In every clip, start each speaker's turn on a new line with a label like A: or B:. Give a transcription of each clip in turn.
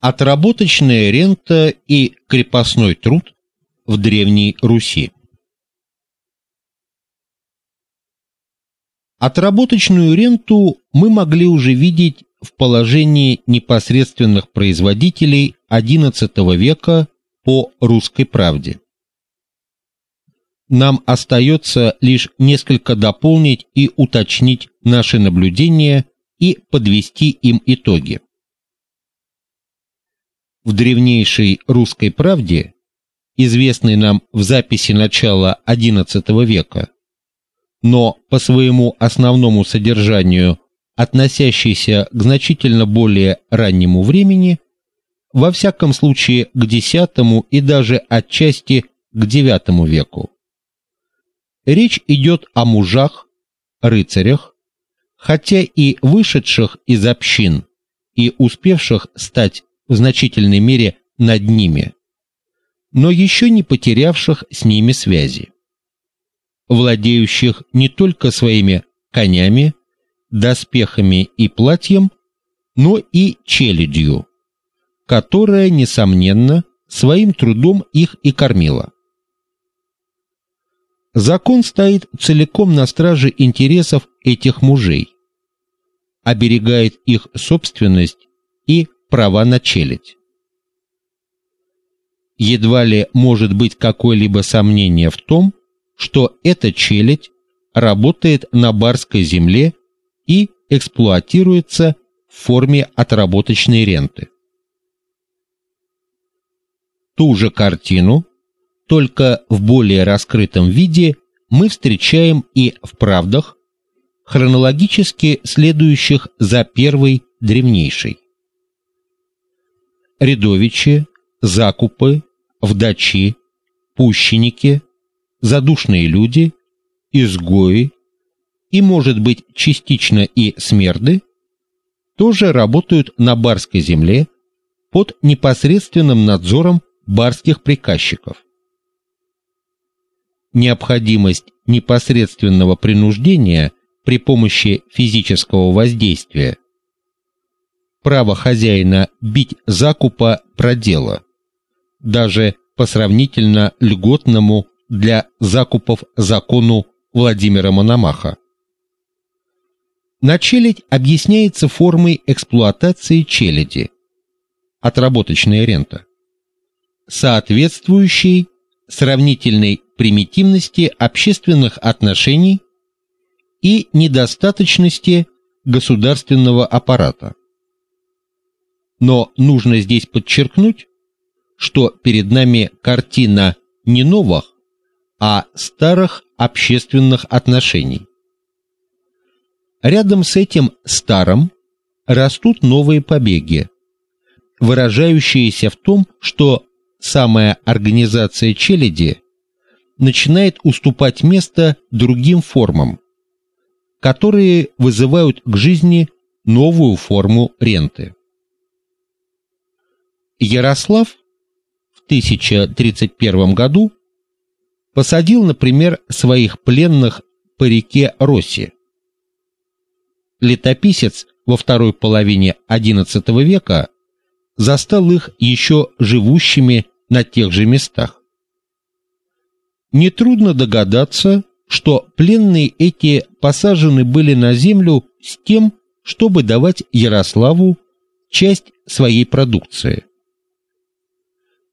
A: Отработочная рента и крепостной труд в Древней Руси. Отработочную ренту мы могли уже видеть в положении непосредственных производителей XI века по русской правде. Нам остается лишь несколько дополнить и уточнить наши наблюдения и подвести им итоги. В древнейшей русской правде, известной нам в записи начала XI века, но по своему основному содержанию относящейся к значительно более раннему времени, во всяком случае к X и даже отчасти к IX веку. Речь идет о мужах, рыцарях, хотя и вышедших из общин и успевших стать в значительной мере над ними, но еще не потерявших с ними связи. Владеющих не только своими конями, доспехами и платьем, но и челядью, которая несомненно своим трудом их и кормила. Закон стоит целиком на страже интересов этих мужей, оберегает их собственность и права на челядь. Едва ли может быть какое-либо сомнение в том, что эта челядь работает на барской земле и эксплуатируется в форме отработочной ренты. Ту же картину, только в более раскрытом виде, мы встречаем и в правдах, хронологически следующих за первой древнейшей. Рядовичи, закупы, вдачи, пущенники, задушные люди, изгои, и, может быть, частично и смерды, тоже работают на барской земле под непосредственным надзором барских приказчиков. Необходимость непосредственного принуждения при помощи физического воздействия право хозяина бить закупа продела, даже по сравнительно льготному для закупов закону Владимира Мономаха. На челядь объясняется формой эксплуатации челяди, отработочная рента, соответствующей сравнительной примитивности общественных отношений и недостаточности государственного аппарата. Но нужно здесь подчеркнуть, что перед нами картина не новых, а старых общественных отношений. Рядом с этим старым растут новые побеги, выражающиеся в том, что самая организация челяди начинает уступать место другим формам, которые вызывают к жизни новую форму ренты. Ярослав в 1031 году посадил, например, своих пленных по реке Роси, летописец во второй половине XI века застал их еще живущими на тех же местах. Нетрудно догадаться, что пленные эти посажены были на землю с тем, чтобы давать Ярославу часть своей продукции.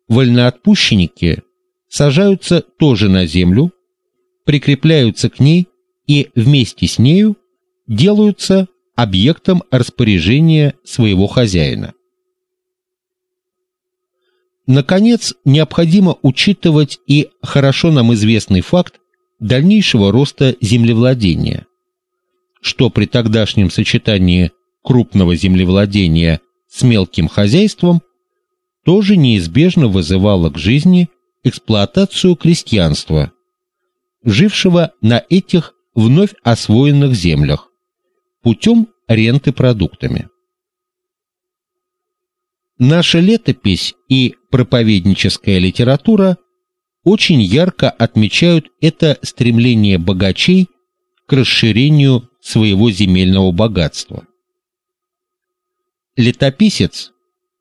A: Вольноотпущенники сажаются тоже на землю, прикрепляются к ней и вместе с нею делаются объектом распоряжения своего хозяина. Наконец, необходимо учитывать и хорошо нам известный факт дальнейшего роста землевладения, что при тогдашнем сочетании крупного землевладения с мелким хозяйством тоже неизбежно вызывало к жизни эксплуатацию крестьянства, жившего на этих вновь освоенных землях, путем ренты продуктами. Наша летопись и проповедническая литература очень ярко отмечают это стремление богачей к расширению своего земельного богатства. Летописец,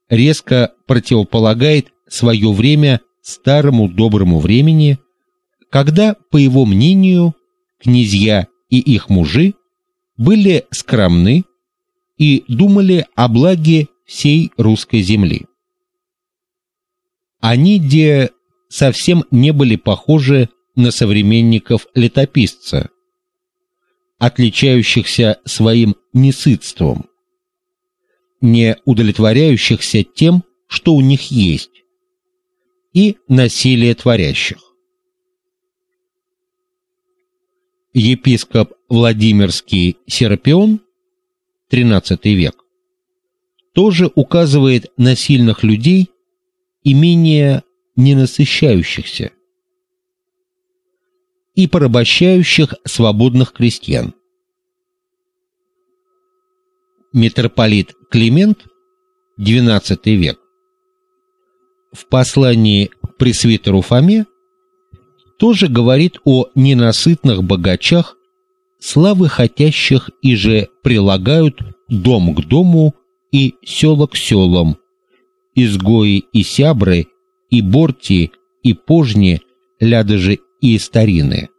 A: резко противополагает свое время старому доброму времени, когда, по его мнению, князья и их мужи были скромны и думали о благе всей русской земли. Они где совсем не были похожи на современников летописца, отличающихся своим несытством, не удовлетворяющихся тем, что у них есть, и насилие творящих. Епископ Владимирский Серапион, XIII век, тоже указывает на сильных людей и менее ненасыщающихся и порабощающих свободных крестьян. Митрополит Климент, XII век, в послании к пресвитеру Фоме тоже говорит о ненасытных богачах, славы хотящих и же прилагают дом к дому и село к селам, изгои и сябры, и борти, и пожни, же и старины.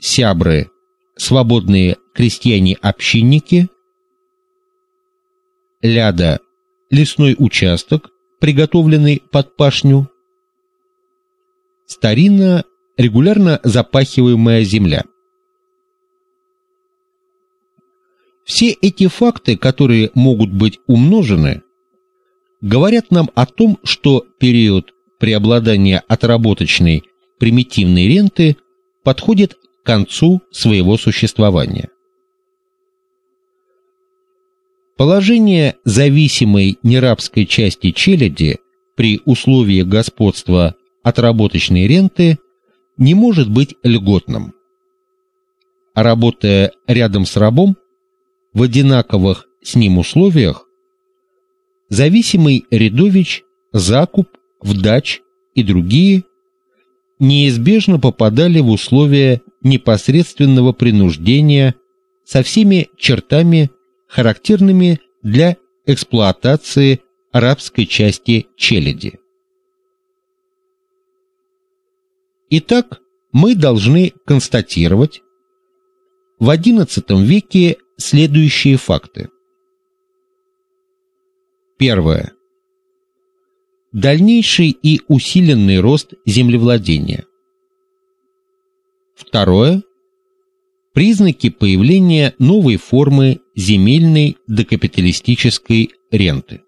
A: Сябры – свободные крестьяне-общинники, ляда – лесной участок, приготовленный под пашню, старина – регулярно запахиваемая земля. Все эти факты, которые могут быть умножены, говорят нам о том, что период преобладания отработочной примитивной ренты подходит к концу своего существования. Положение зависимой нерабской части челяди при условии господства отработочной ренты не может быть льготным. А работая рядом с рабом в одинаковых с ним условиях, зависимый рядович, закуп, вдач и другие неизбежно попадали в условия непосредственного принуждения со всеми чертами, характерными для эксплуатации арабской части челяди. Итак, мы должны констатировать в XI веке следующие факты. Первое. Дальнейший и усиленный рост землевладения. Второе. Признаки появления новой формы земельной докапиталистической ренты.